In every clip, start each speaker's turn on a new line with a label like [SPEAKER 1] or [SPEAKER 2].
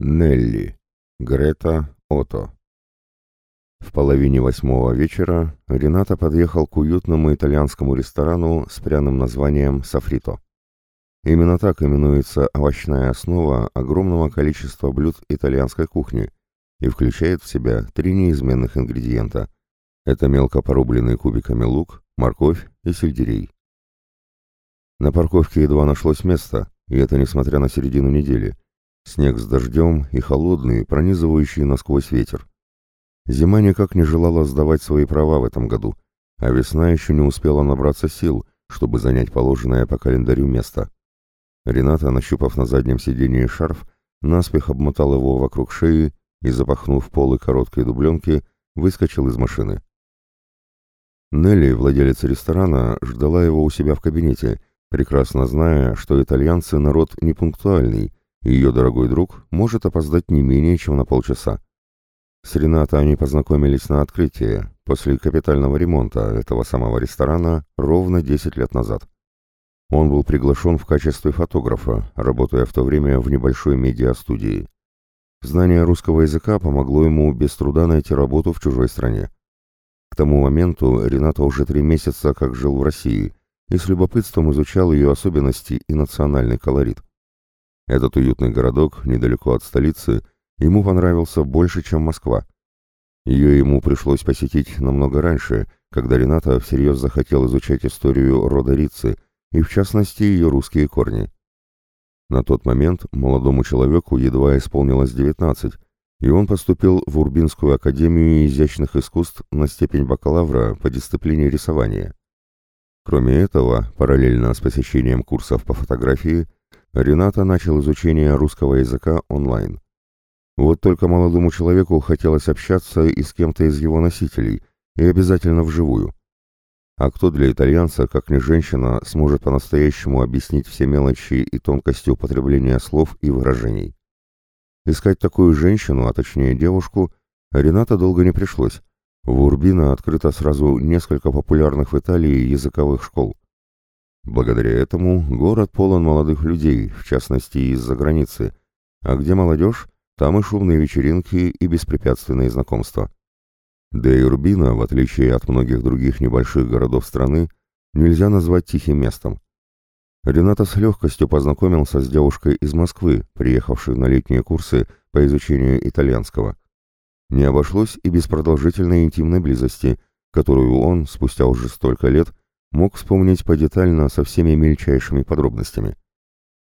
[SPEAKER 1] Нелли. Грета Ото. В половине восьмого вечера Рената подъехал к уютному итальянскому ресторану с пряным названием «Софрито». Именно так именуется овощная основа огромного количества блюд итальянской кухни и включает в себя три неизменных ингредиента. Это мелко порубленный кубиками лук, морковь и сельдерей. На парковке едва нашлось место, и это несмотря на середину недели – Снег с дождем и холодный, пронизывающий насквозь ветер. Зима никак не желала сдавать свои права в этом году, а весна еще не успела набраться сил, чтобы занять положенное по календарю место. Рената, нащупав на заднем сиденье шарф, наспех обмотал его вокруг шеи и, запахнув полы короткой дубленки, выскочил из машины. Нелли, владелица ресторана, ждала его у себя в кабинете, прекрасно зная, что итальянцы народ непунктуальный ее дорогой друг может опоздать не менее чем на полчаса. С Рената они познакомились на открытии, после капитального ремонта этого самого ресторана, ровно 10 лет назад. Он был приглашен в качестве фотографа, работая в то время в небольшой медиа-студии. Знание русского языка помогло ему без труда найти работу в чужой стране. К тому моменту Рената уже три месяца как жил в России и с любопытством изучал ее особенности и национальный колорит. Этот уютный городок, недалеко от столицы, ему понравился больше, чем Москва. Ее ему пришлось посетить намного раньше, когда Рената всерьез захотел изучать историю рода Рицы, и в частности ее русские корни. На тот момент молодому человеку едва исполнилось 19, и он поступил в Урбинскую академию изящных искусств на степень бакалавра по дисциплине рисования. Кроме этого, параллельно с посещением курсов по фотографии, Рената начал изучение русского языка онлайн. Вот только молодому человеку хотелось общаться и с кем-то из его носителей, и обязательно вживую. А кто для итальянца, как не женщина, сможет по-настоящему объяснить все мелочи и тонкости употребления слов и выражений? Искать такую женщину, а точнее девушку, Рената долго не пришлось. В Урбино открыто сразу несколько популярных в Италии языковых школ. Благодаря этому город полон молодых людей, в частности из-за границы, а где молодежь, там и шумные вечеринки и беспрепятственные знакомства. Да и Урбино, в отличие от многих других небольших городов страны, нельзя назвать тихим местом. Рената с легкостью познакомился с девушкой из Москвы, приехавшей на летние курсы по изучению итальянского. Не обошлось и без продолжительной интимной близости, которую он, спустя уже столько лет, мог вспомнить подетально со всеми мельчайшими подробностями.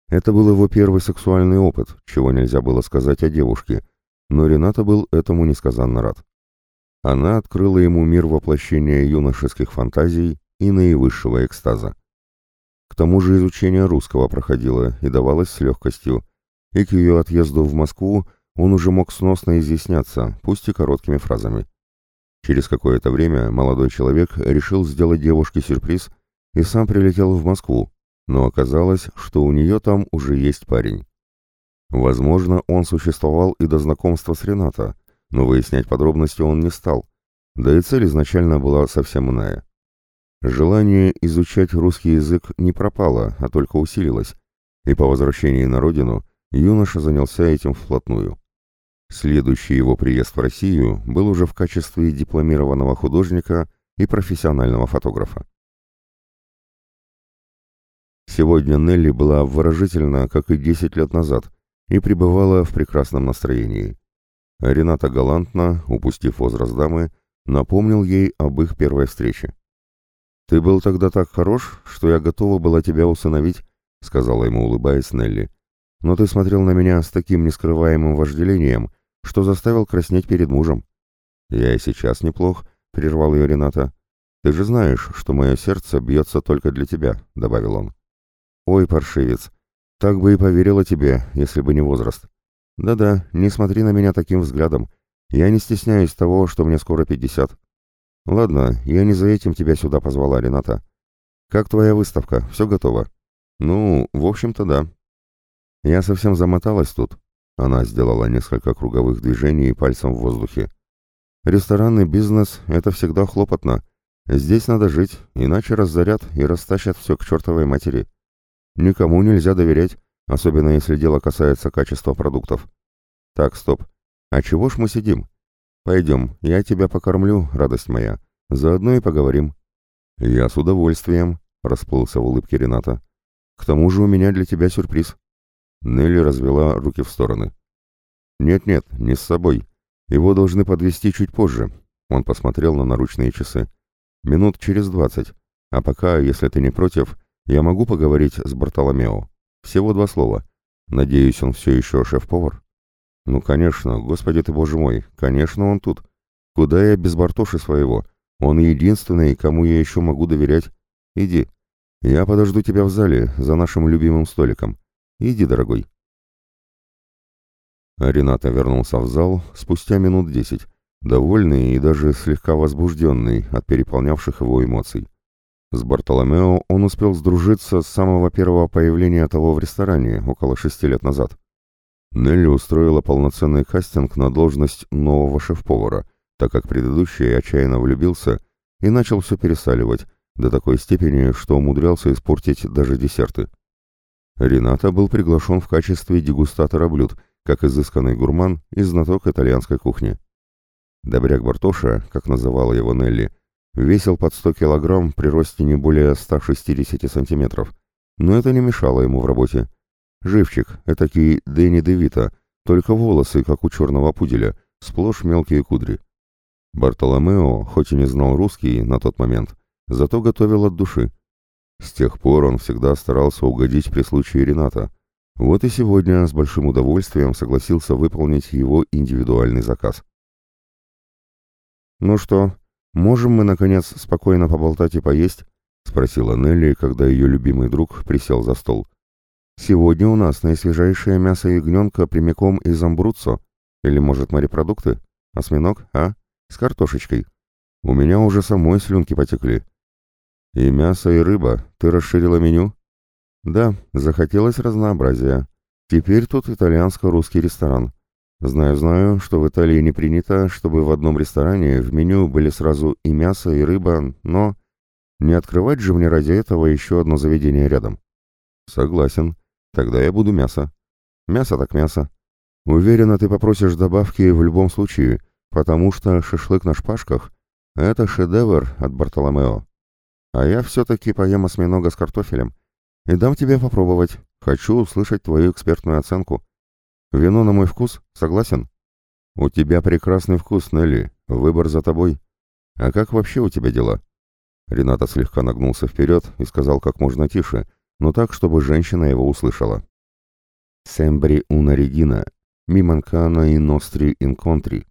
[SPEAKER 1] Это был его первый сексуальный опыт, чего нельзя было сказать о девушке, но Рената был этому несказанно рад. Она открыла ему мир воплощения юношеских фантазий и наивысшего экстаза. К тому же изучение русского проходило и давалось с легкостью, и к ее отъезду в Москву он уже мог сносно изъясняться, пусть и короткими фразами. Через какое-то время молодой человек решил сделать девушке сюрприз и сам прилетел в Москву, но оказалось, что у нее там уже есть парень. Возможно, он существовал и до знакомства с Рената, но выяснять подробности он не стал, да и цель изначально была совсем иная. Желание изучать русский язык не пропало, а только усилилось, и по возвращении на родину юноша занялся этим вплотную. Следующий его приезд в Россию был уже в качестве дипломированного художника и профессионального фотографа. Сегодня Нелли была выражительна, как и 10 лет назад, и пребывала в прекрасном настроении. Рената галантно, упустив возраст дамы, напомнил ей об их первой встрече. «Ты был тогда так хорош, что я готова была тебя усыновить», — сказала ему, улыбаясь Нелли. «Но ты смотрел на меня с таким нескрываемым вожделением, что заставил краснеть перед мужем. «Я и сейчас неплох», — прервал ее Рената. «Ты же знаешь, что мое сердце бьется только для тебя», — добавил он. «Ой, паршивец, так бы и поверила тебе, если бы не возраст. Да-да, не смотри на меня таким взглядом. Я не стесняюсь того, что мне скоро пятьдесят. Ладно, я не за этим тебя сюда позвала, Рената. Как твоя выставка? Все готово? Ну, в общем-то, да. Я совсем замоталась тут. Она сделала несколько круговых движений пальцем в воздухе. «Ресторанный бизнес — это всегда хлопотно. Здесь надо жить, иначе разорят и растащат все к чертовой матери. Никому нельзя доверять, особенно если дело касается качества продуктов. Так, стоп. А чего ж мы сидим? Пойдем, я тебя покормлю, радость моя. Заодно и поговорим. Я с удовольствием, расплылся в улыбке Рената. К тому же у меня для тебя сюрприз. Нелли развела руки в стороны. Нет-нет, не с собой. Его должны подвести чуть позже. Он посмотрел на наручные часы. Минут через двадцать. А пока, если ты не против, я могу поговорить с Бартоломео. Всего два слова. Надеюсь, он все еще шеф-повар? Ну, конечно, господи ты, боже мой, конечно, он тут. Куда я без Бартоши своего? Он единственный, кому я еще могу доверять. Иди. Я подожду тебя в зале, за нашим любимым столиком. Иди, дорогой. Рената вернулся в зал спустя минут десять, довольный и даже слегка возбужденный от переполнявших его эмоций. С Бартоломео он успел сдружиться с самого первого появления того в ресторане около шести лет назад. Нелли устроила полноценный кастинг на должность нового шеф-повара, так как предыдущий отчаянно влюбился и начал все пересаливать, до такой степени, что умудрялся испортить даже десерты. Рената был приглашен в качестве дегустатора блюд, как изысканный гурман и знаток итальянской кухни. Добряк Бартоша, как называла его Нелли, весил под 100 килограмм при росте не более 160 сантиметров, но это не мешало ему в работе. Живчик, этакий Дэнни Девита, только волосы, как у черного пуделя, сплошь мелкие кудри. Бартоломео, хоть и не знал русский на тот момент, зато готовил от души. С тех пор он всегда старался угодить при случае Рената. Вот и сегодня с большим удовольствием согласился выполнить его индивидуальный заказ. «Ну что, можем мы, наконец, спокойно поболтать и поесть?» — спросила Нелли, когда ее любимый друг присел за стол. Сегодня у нас наисвежайшее мясо ягненка прямиком из Амбруццо. Или, может, морепродукты? Осьминог, а? С картошечкой. У меня уже самой слюнки потекли. И мясо, и рыба. Ты расширила меню? Да, захотелось разнообразия. Теперь тут итальянско-русский ресторан. Знаю-знаю, что в Италии не принято, чтобы в одном ресторане в меню были сразу и мясо, и рыба, но... Не открывать же мне ради этого еще одно заведение рядом. Согласен. Тогда я буду мясо. Мясо так мясо. Уверена, ты попросишь добавки в любом случае, потому что шашлык на шпажках — это шедевр от Бартоломео. А я все-таки поем осьминога с картофелем и дам тебе попробовать. Хочу услышать твою экспертную оценку. Вино на мой вкус? Согласен? У тебя прекрасный вкус, Нелли. Выбор за тобой. А как вообще у тебя дела? Рената слегка нагнулся вперед и сказал как можно тише — но так, чтобы женщина его услышала. «Сембри уна регина, ми манкана и ностри инконтри».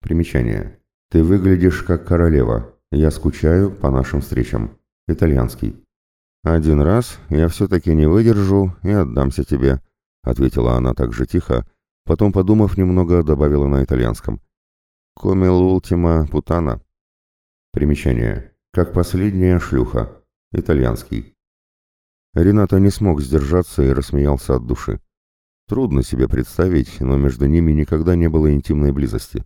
[SPEAKER 1] Примечание. «Ты выглядишь как королева. Я скучаю по нашим встречам». Итальянский. «Один раз я все-таки не выдержу и отдамся тебе», — ответила она так же тихо, потом, подумав немного, добавила на итальянском. «Комел ултима путана». Примечание. «Как последняя шлюха». Итальянский. Рената не смог сдержаться и рассмеялся от души. Трудно себе представить, но между ними никогда не было интимной близости.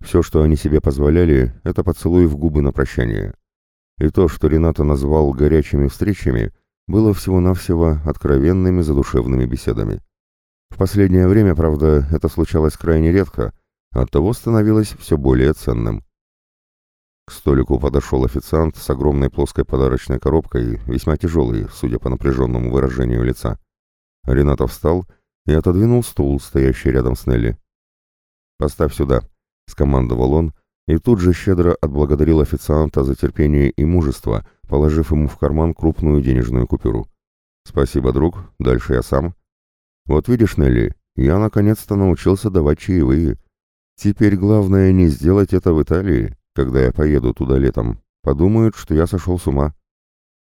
[SPEAKER 1] Все, что они себе позволяли, это поцелуй в губы на прощание. И то, что Рената назвал горячими встречами, было всего-навсего откровенными задушевными беседами. В последнее время, правда, это случалось крайне редко, оттого становилось все более ценным. К столику подошел официант с огромной плоской подарочной коробкой, весьма тяжелой, судя по напряженному выражению лица. Ренатов встал и отодвинул стул, стоящий рядом с Нелли. «Поставь сюда», — скомандовал он, и тут же щедро отблагодарил официанта за терпение и мужество, положив ему в карман крупную денежную купюру. «Спасибо, друг, дальше я сам». «Вот видишь, Нелли, я наконец-то научился давать чаевые. Теперь главное не сделать это в Италии, когда я поеду туда летом, подумают, что я сошел с ума.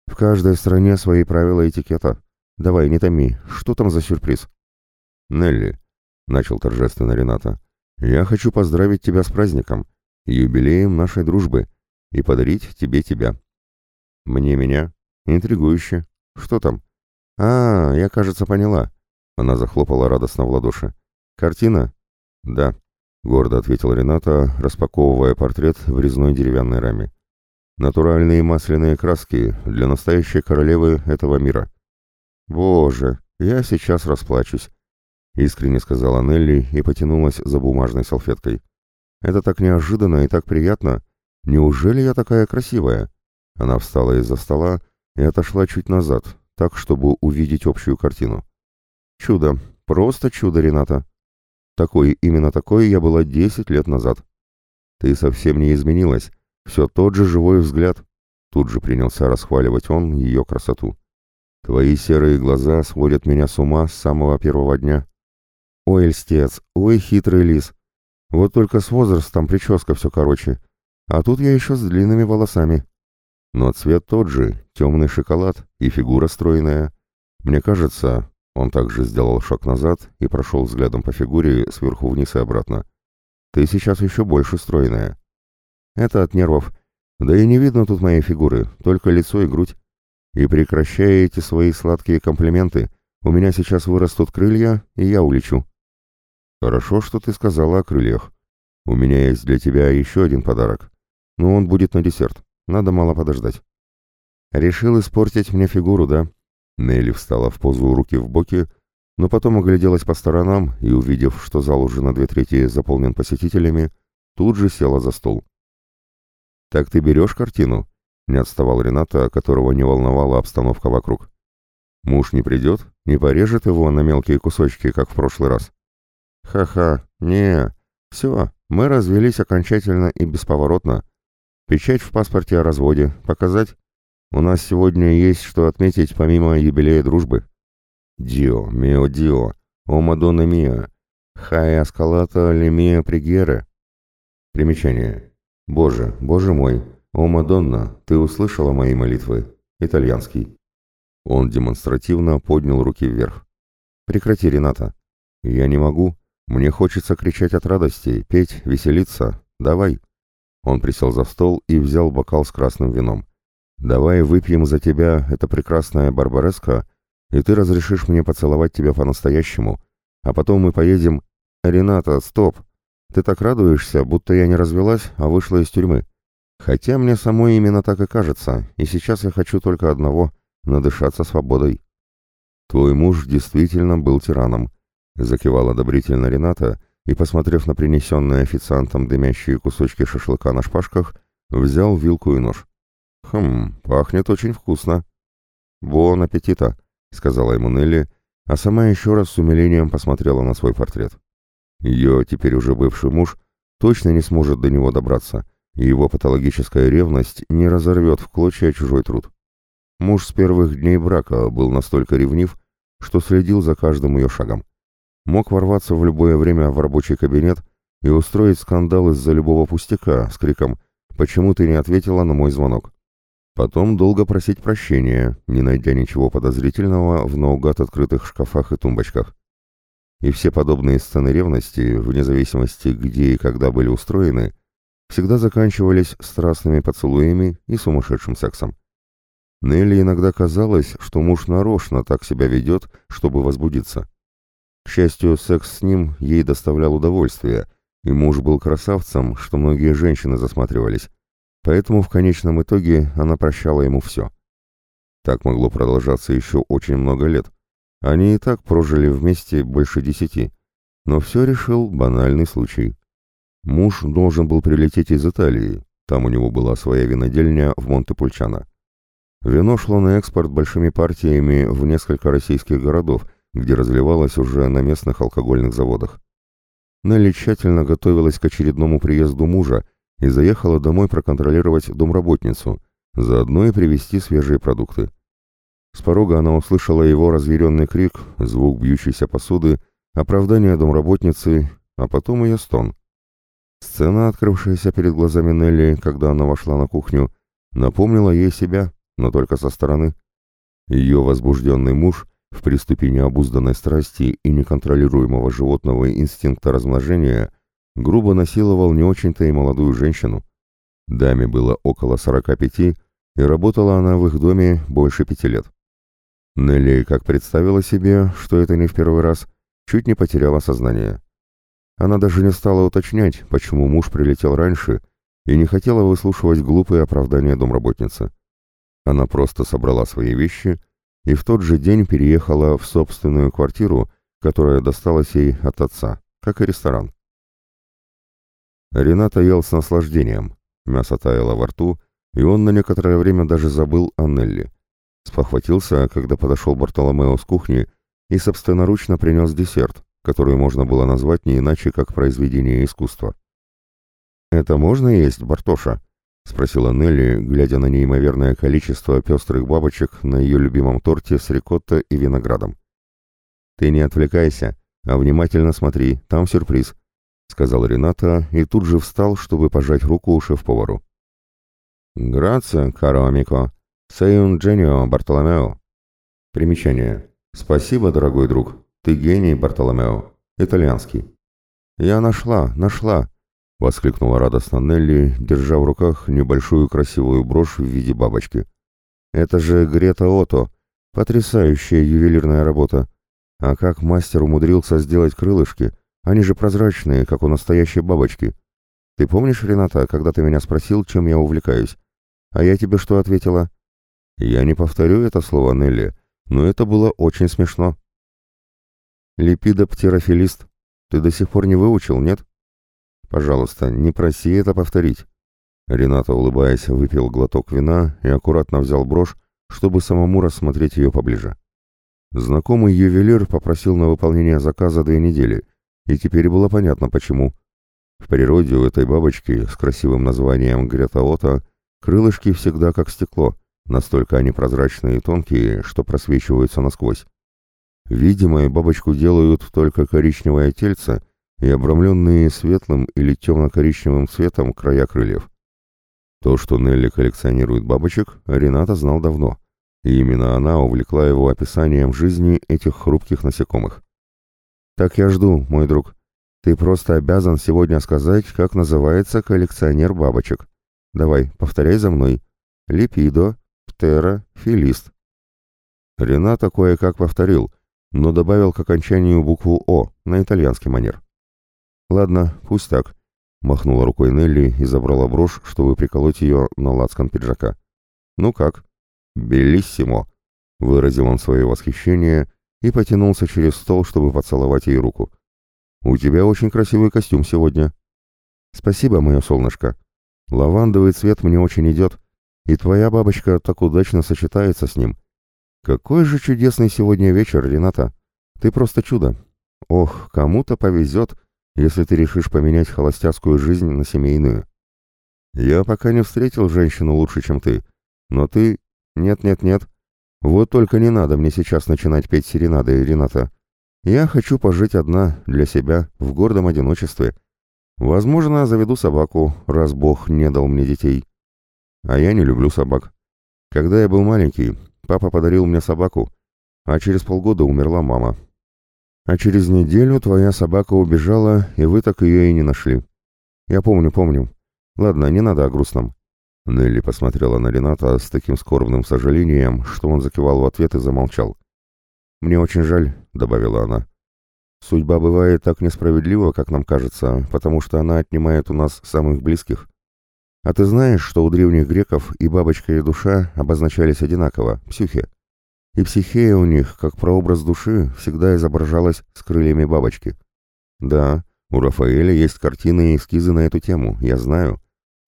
[SPEAKER 1] В каждой стране свои правила этикета. Давай, не томи, что там за сюрприз? Нелли, — начал торжественно Рената, — я хочу поздравить тебя с праздником, юбилеем нашей дружбы, и подарить тебе тебя. Мне меня? Интригующе. Что там? А, я, кажется, поняла. Она захлопала радостно в ладоши. Картина? Да. — гордо ответил Рената, распаковывая портрет в резной деревянной раме. «Натуральные масляные краски для настоящей королевы этого мира». «Боже, я сейчас расплачусь. — искренне сказала Нелли и потянулась за бумажной салфеткой. «Это так неожиданно и так приятно. Неужели я такая красивая?» Она встала из-за стола и отошла чуть назад, так, чтобы увидеть общую картину. «Чудо! Просто чудо, Рената! Такой, именно такой я была десять лет назад. Ты совсем не изменилась, все тот же живой взгляд». Тут же принялся расхваливать он ее красоту. «Твои серые глаза сводят меня с ума с самого первого дня. Ой, льстец, ой, хитрый лис. Вот только с возрастом прическа все короче. А тут я еще с длинными волосами. Но цвет тот же, темный шоколад и фигура стройная. Мне кажется, он также сделал шаг назад и прошел взглядом по фигуре сверху вниз и обратно. Ты сейчас еще больше стройная. Это от нервов. Да и не видно тут моей фигуры, только лицо и грудь. И прекращая эти свои сладкие комплименты, у меня сейчас вырастут крылья, и я улечу. Хорошо, что ты сказала о крыльях. У меня есть для тебя еще один подарок. Но он будет на десерт. Надо мало подождать. Решил испортить мне фигуру, да? Нелли встала в позу руки в боки, но потом огляделась по сторонам и, увидев, что зал уже на две трети заполнен посетителями, тут же села за стол. «Так ты берешь картину?» — не отставал Рената, которого не волновала обстановка вокруг. «Муж не придет, не порежет его на мелкие кусочки, как в прошлый раз?» «Ха-ха, не, все, мы развелись окончательно и бесповоротно. Печать в паспорте о разводе. Показать? У нас сегодня есть что отметить помимо юбилея дружбы. Дио, мио дио, о мадонна миа, хай аскалата лемия пригере. Примечание. Боже, боже мой, о Мадонна, ты услышала мои молитвы? Итальянский. Он демонстративно поднял руки вверх. Прекрати, Рената. Я не могу. Мне хочется кричать от радости, петь, веселиться. Давай. Он присел за стол и взял бокал с красным вином. «Давай выпьем за тебя это прекрасное барбареска, и ты разрешишь мне поцеловать тебя по-настоящему, а потом мы поедем...» «Рената, стоп! Ты так радуешься, будто я не развелась, а вышла из тюрьмы. Хотя мне самой именно так и кажется, и сейчас я хочу только одного — надышаться свободой». «Твой муж действительно был тираном», — закивала одобрительно Рената, — и, посмотрев на принесенные официантом дымящие кусочки шашлыка на шпажках, взял вилку и нож. «Хм, пахнет очень вкусно». «Бон аппетита», — сказала ему Нелли, а сама еще раз с умилением посмотрела на свой портрет. Ее теперь уже бывший муж точно не сможет до него добраться, и его патологическая ревность не разорвет в клочья чужой труд. Муж с первых дней брака был настолько ревнив, что следил за каждым ее шагом мог ворваться в любое время в рабочий кабинет и устроить скандал из-за любого пустяка с криком «Почему ты не ответила на мой звонок?». Потом долго просить прощения, не найдя ничего подозрительного в наугад открытых шкафах и тумбочках. И все подобные сцены ревности, вне зависимости где и когда были устроены, всегда заканчивались страстными поцелуями и сумасшедшим сексом. Нелли иногда казалось, что муж нарочно так себя ведет, чтобы возбудиться. К счастью, секс с ним ей доставлял удовольствие, и муж был красавцем, что многие женщины засматривались. Поэтому в конечном итоге она прощала ему все. Так могло продолжаться еще очень много лет. Они и так прожили вместе больше десяти. Но все решил банальный случай. Муж должен был прилететь из Италии, там у него была своя винодельня в Монте-Пульчано. Вино шло на экспорт большими партиями в несколько российских городов – где разливалась уже на местных алкогольных заводах. Нелли тщательно готовилась к очередному приезду мужа и заехала домой проконтролировать домработницу, заодно и привезти свежие продукты. С порога она услышала его разъяренный крик, звук бьющейся посуды, оправдание домработницы, а потом ее стон. Сцена, открывшаяся перед глазами Нелли, когда она вошла на кухню, напомнила ей себя, но только со стороны. Ее возбужденный муж в приступе необузданной страсти и неконтролируемого животного инстинкта размножения грубо насиловал не очень-то и молодую женщину. Даме было около 45, и работала она в их доме больше пяти лет. Нелли, как представила себе, что это не в первый раз, чуть не потеряла сознание. Она даже не стала уточнять, почему муж прилетел раньше, и не хотела выслушивать глупые оправдания домработницы. Она просто собрала свои вещи и в тот же день переехала в собственную квартиру, которая досталась ей от отца, как и ресторан. Рената ел с наслаждением. Мясо таяло во рту, и он на некоторое время даже забыл о Нелли. Спохватился, когда подошел Бартоломео с кухни и собственноручно принес десерт, который можно было назвать не иначе, как произведение искусства. «Это можно есть, Бартоша?» — спросила Нелли, глядя на неимоверное количество пестрых бабочек на ее любимом торте с рикотто и виноградом. «Ты не отвлекайся, а внимательно смотри, там сюрприз», — сказал Рената и тут же встал, чтобы пожать руку шеф-повару. «Грация, каро амико, сейун дженио, Бартоломео». Примечание. «Спасибо, дорогой друг, ты гений, Бартоломео. Итальянский». «Я нашла, нашла», — воскликнула радостно Нелли, держа в руках небольшую красивую брошь в виде бабочки. «Это же Грета Ото, потрясающая ювелирная работа. А как мастер умудрился сделать крылышки? Они же прозрачные, как у настоящей бабочки. Ты помнишь, Рената, когда ты меня спросил, чем я увлекаюсь? А я тебе что ответила? Я не повторю это слово, Нелли, но это было очень смешно. Липидоптерофилист. Ты до сих пор не выучил, нет? Пожалуйста, не проси это повторить. Рената, улыбаясь, выпил глоток вина и аккуратно взял брошь, чтобы самому рассмотреть ее поближе. Знакомый ювелир попросил на выполнение заказа две недели, и теперь было понятно почему. В природе у этой бабочки с красивым названием Гретаота крылышки всегда как стекло, настолько они прозрачные и тонкие, что просвечиваются насквозь. Видимо, бабочку делают только коричневое тельце и обрамленные светлым или темно-коричневым цветом края крыльев. То, что Нелли коллекционирует бабочек, Рената знал давно — и именно она увлекла его описанием жизни этих хрупких насекомых. «Так я жду, мой друг. Ты просто обязан сегодня сказать, как называется коллекционер бабочек. Давай, повторяй за мной. Липидо, Птера, Филист». Рената кое-как повторил, но добавил к окончанию букву «О» на итальянский манер. «Ладно, пусть так», — махнула рукой Нелли и забрала брошь, чтобы приколоть ее на лацкан пиджака. «Ну как?» «Белиссимо!» — выразил он свое восхищение и потянулся через стол, чтобы поцеловать ей руку. «У тебя очень красивый костюм сегодня». «Спасибо, мое солнышко. Лавандовый цвет мне очень идет, и твоя бабочка так удачно сочетается с ним. Какой же чудесный сегодня вечер, Рената. Ты просто чудо. Ох, кому-то повезет, если ты решишь поменять холостяцкую жизнь на семейную. Я пока не встретил женщину лучше, чем ты, но ты «Нет-нет-нет. Вот только не надо мне сейчас начинать петь серенады, Рената. Я хочу пожить одна, для себя, в гордом одиночестве. Возможно, заведу собаку, раз Бог не дал мне детей. А я не люблю собак. Когда я был маленький, папа подарил мне собаку, а через полгода умерла мама. А через неделю твоя собака убежала, и вы так ее и не нашли. Я помню, помню. Ладно, не надо о грустном. Нелли посмотрела на Рената с таким скорбным сожалением, что он закивал в ответ и замолчал. «Мне очень жаль», — добавила она. «Судьба бывает так несправедлива, как нам кажется, потому что она отнимает у нас самых близких. А ты знаешь, что у древних греков и бабочка, и душа обозначались одинаково — псюхе? И психея у них, как прообраз души, всегда изображалась с крыльями бабочки. Да, у Рафаэля есть картины и эскизы на эту тему, я знаю»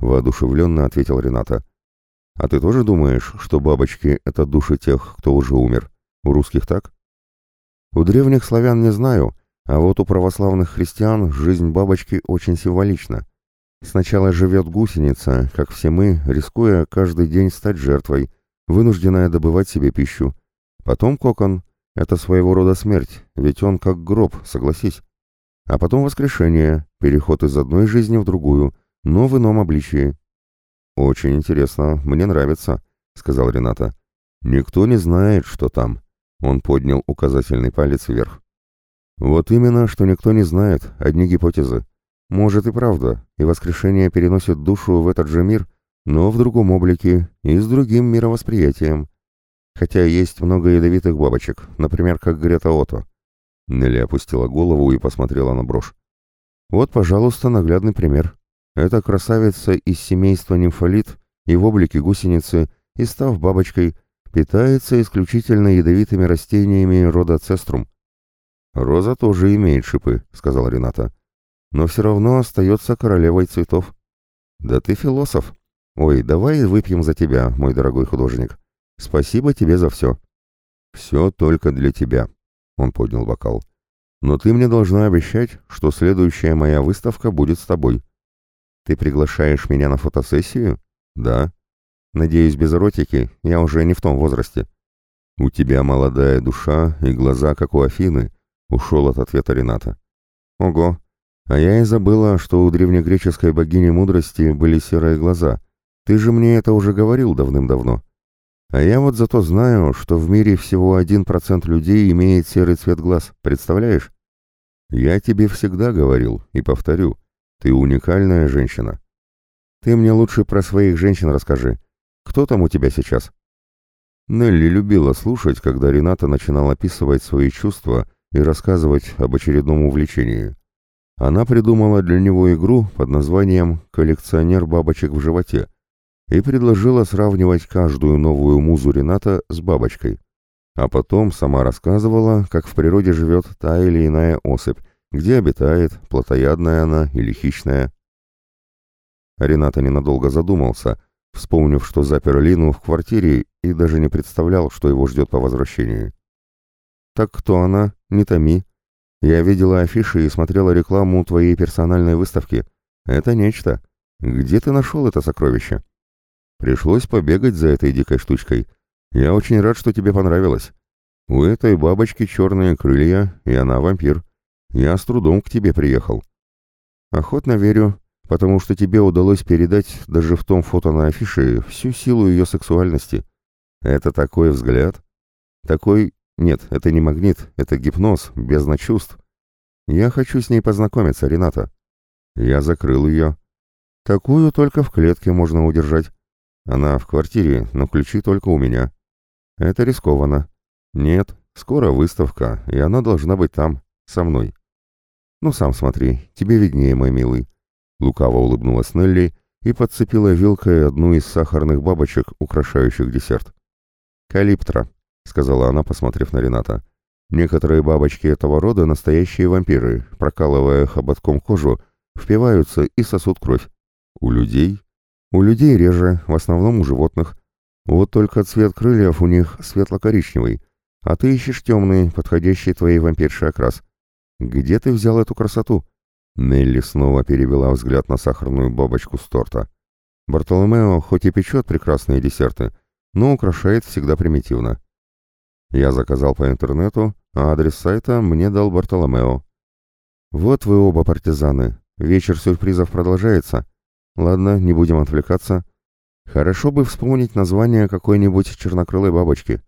[SPEAKER 1] воодушевленно ответил Рената. «А ты тоже думаешь, что бабочки — это души тех, кто уже умер? У русских так?» «У древних славян не знаю, а вот у православных христиан жизнь бабочки очень символична. Сначала живет гусеница, как все мы, рискуя каждый день стать жертвой, вынужденная добывать себе пищу. Потом кокон — это своего рода смерть, ведь он как гроб, согласись. А потом воскрешение, переход из одной жизни в другую — но в ином обличии. «Очень интересно, мне нравится», — сказал Рената. «Никто не знает, что там». Он поднял указательный палец вверх. «Вот именно, что никто не знает, одни гипотезы. Может и правда, и воскрешение переносит душу в этот же мир, но в другом облике и с другим мировосприятием. Хотя есть много ядовитых бабочек, например, как Грета Ото». Нелли опустила голову и посмотрела на брошь. «Вот, пожалуйста, наглядный пример». Эта красавица из семейства нимфолит и в облике гусеницы, и став бабочкой, питается исключительно ядовитыми растениями рода цеструм. «Роза тоже имеет шипы», — сказал Рената. «Но все равно остается королевой цветов». «Да ты философ. Ой, давай выпьем за тебя, мой дорогой художник. Спасибо тебе за все». «Все только для тебя», — он поднял бокал. «Но ты мне должна обещать, что следующая моя выставка будет с тобой». «Ты приглашаешь меня на фотосессию?» «Да». «Надеюсь, без эротики, я уже не в том возрасте». «У тебя молодая душа и глаза, как у Афины», — ушел от ответа Рената. «Ого! А я и забыла, что у древнегреческой богини мудрости были серые глаза. Ты же мне это уже говорил давным-давно. А я вот зато знаю, что в мире всего один процент людей имеет серый цвет глаз, представляешь? Я тебе всегда говорил и повторю, ты уникальная женщина. Ты мне лучше про своих женщин расскажи. Кто там у тебя сейчас?» Нелли любила слушать, когда Рената начинал описывать свои чувства и рассказывать об очередном увлечении. Она придумала для него игру под названием «Коллекционер бабочек в животе» и предложила сравнивать каждую новую музу Рената с бабочкой. А потом сама рассказывала, как в природе живет та или иная особь, где обитает, плотоядная она или хищная. Рената ненадолго задумался – вспомнив, что запер Лину в квартире и даже не представлял, что его ждет по возвращении. «Так кто она? Не томи. Я видела афиши и смотрела рекламу твоей персональной выставки. Это нечто. Где ты нашел это сокровище?» «Пришлось побегать за этой дикой штучкой. Я очень рад, что тебе понравилось. У этой бабочки черные крылья, и она вампир. Я с трудом к тебе приехал». «Охотно верю потому что тебе удалось передать даже в том фото на афише всю силу ее сексуальности. Это такой взгляд. Такой... Нет, это не магнит, это гипноз, бездна чувств. Я хочу с ней познакомиться, Рената. Я закрыл ее. Такую только в клетке можно удержать. Она в квартире, но ключи только у меня. Это рискованно. Нет, скоро выставка, и она должна быть там, со мной. Ну, сам смотри, тебе виднее, мой милый. Лукаво улыбнулась Нелли и подцепила вилкой одну из сахарных бабочек, украшающих десерт. «Калиптра», — сказала она, посмотрев на Рената. «Некоторые бабочки этого рода — настоящие вампиры, прокалывая хоботком кожу, впиваются и сосут кровь. У людей? У людей реже, в основном у животных. Вот только цвет крыльев у них светло-коричневый, а ты ищешь темный, подходящий твоей вампиршей окрас. Где ты взял эту красоту?» Нелли снова перевела взгляд на сахарную бабочку с торта. Бартоломео хоть и печет прекрасные десерты, но украшает всегда примитивно. Я заказал по интернету, а адрес сайта мне дал Бартоломео. Вот вы оба партизаны. Вечер сюрпризов продолжается. Ладно, не будем отвлекаться. Хорошо бы вспомнить название какой-нибудь чернокрылой бабочки.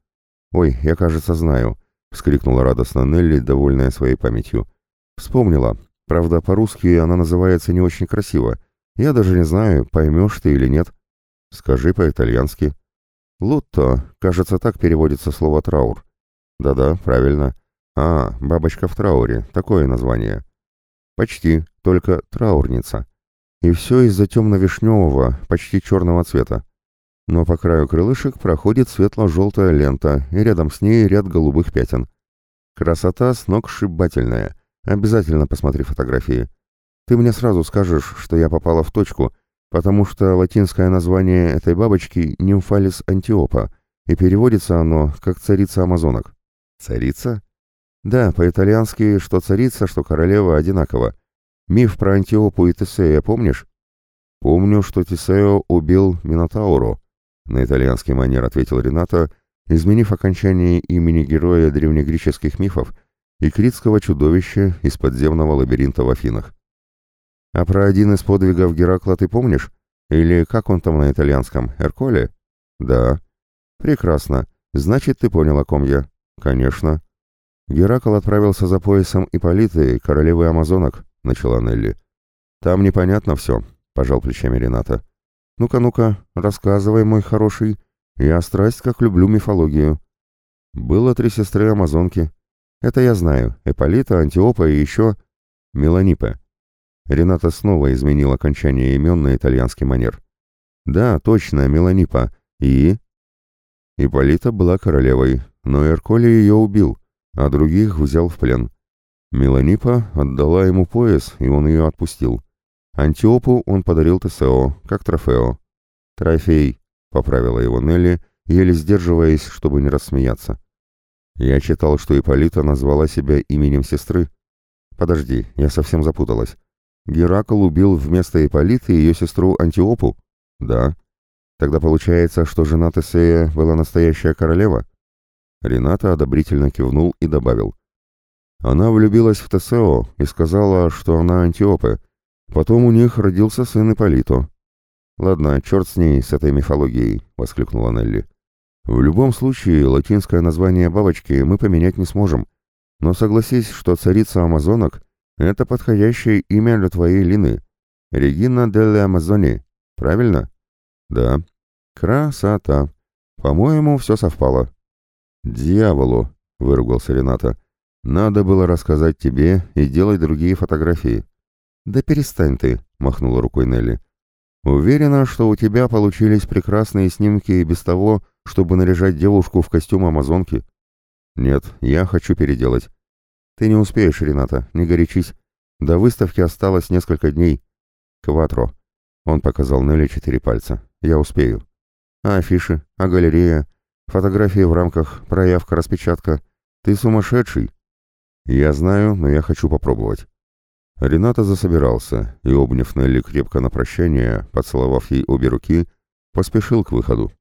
[SPEAKER 1] Ой, я, кажется, знаю, — вскрикнула радостно Нелли, довольная своей памятью. Вспомнила. Правда, по-русски она называется не очень красиво. Я даже не знаю, поймешь ты или нет. Скажи по-итальянски. Лутто, кажется, так переводится слово «траур». Да-да, правильно. А, бабочка в трауре, такое название. Почти, только траурница. И все из-за темно-вишневого, почти черного цвета. Но по краю крылышек проходит светло-желтая лента, и рядом с ней ряд голубых пятен. Красота сногсшибательная — Обязательно посмотри фотографии. Ты мне сразу скажешь, что я попала в точку, потому что латинское название этой бабочки — нимфалис антиопа, и переводится оно как царица амазонок. Царица? Да, по-итальянски что царица, что королева одинаково. Миф про Антиопу и Тесея помнишь? Помню, что Тесео убил Минотауру. На итальянский манер ответил Рената, изменив окончание имени героя древнегреческих мифов и критского чудовища из подземного лабиринта в Афинах. А про один из подвигов Геракла ты помнишь? Или как он там на итальянском? Эрколе? Да. Прекрасно. Значит, ты понял, о ком я. Конечно. Геракл отправился за поясом Ипполиты, королевы амазонок, начала Нелли. Там непонятно все, пожал плечами Рената. Ну-ка, ну-ка, рассказывай, мой хороший. Я страсть как люблю мифологию. Было три сестры амазонки, это я знаю. Эполита, Антиопа и еще... Меланипа. Рената снова изменил окончание имен на итальянский манер. Да, точно, Меланипа. И... Ипполита была королевой, но Эрколи ее убил, а других взял в плен. Меланипа отдала ему пояс, и он ее отпустил. Антиопу он подарил Тесео, как трофео. «Трофей», — поправила его Нелли, еле сдерживаясь, чтобы не рассмеяться. «Я читал, что Ипполита назвала себя именем сестры. Подожди, я совсем запуталась. Геракл убил вместо Ипполиты ее сестру Антиопу?» «Да». «Тогда получается, что жена Тесея была настоящая королева?» Рената одобрительно кивнул и добавил. «Она влюбилась в Тесео и сказала, что она Антиопе. Потом у них родился сын Ипполито». «Ладно, черт с ней, с этой мифологией», — воскликнула Нелли. «В любом случае, латинское название бабочки мы поменять не сможем. Но согласись, что царица амазонок — это подходящее имя для твоей Лины. Регина делле Амазони, правильно?» «Да». «Красота. По-моему, все совпало». «Дьяволу!» — выругался Рената. «Надо было рассказать тебе и делать другие фотографии». «Да перестань ты», — махнула рукой Нелли. «Уверена, что у тебя получились прекрасные снимки и без того, чтобы наряжать девушку в костюм амазонки». «Нет, я хочу переделать». «Ты не успеешь, Рената, не горячись. До выставки осталось несколько дней». «Кватро». Он показал Нелли четыре пальца. «Я успею». «А афиши? А галерея? Фотографии в рамках, проявка, распечатка. Ты сумасшедший. Я знаю, но я хочу попробовать. Рената засобирался и, обняв Нелли крепко на прощание, поцеловав ей обе руки, поспешил к выходу.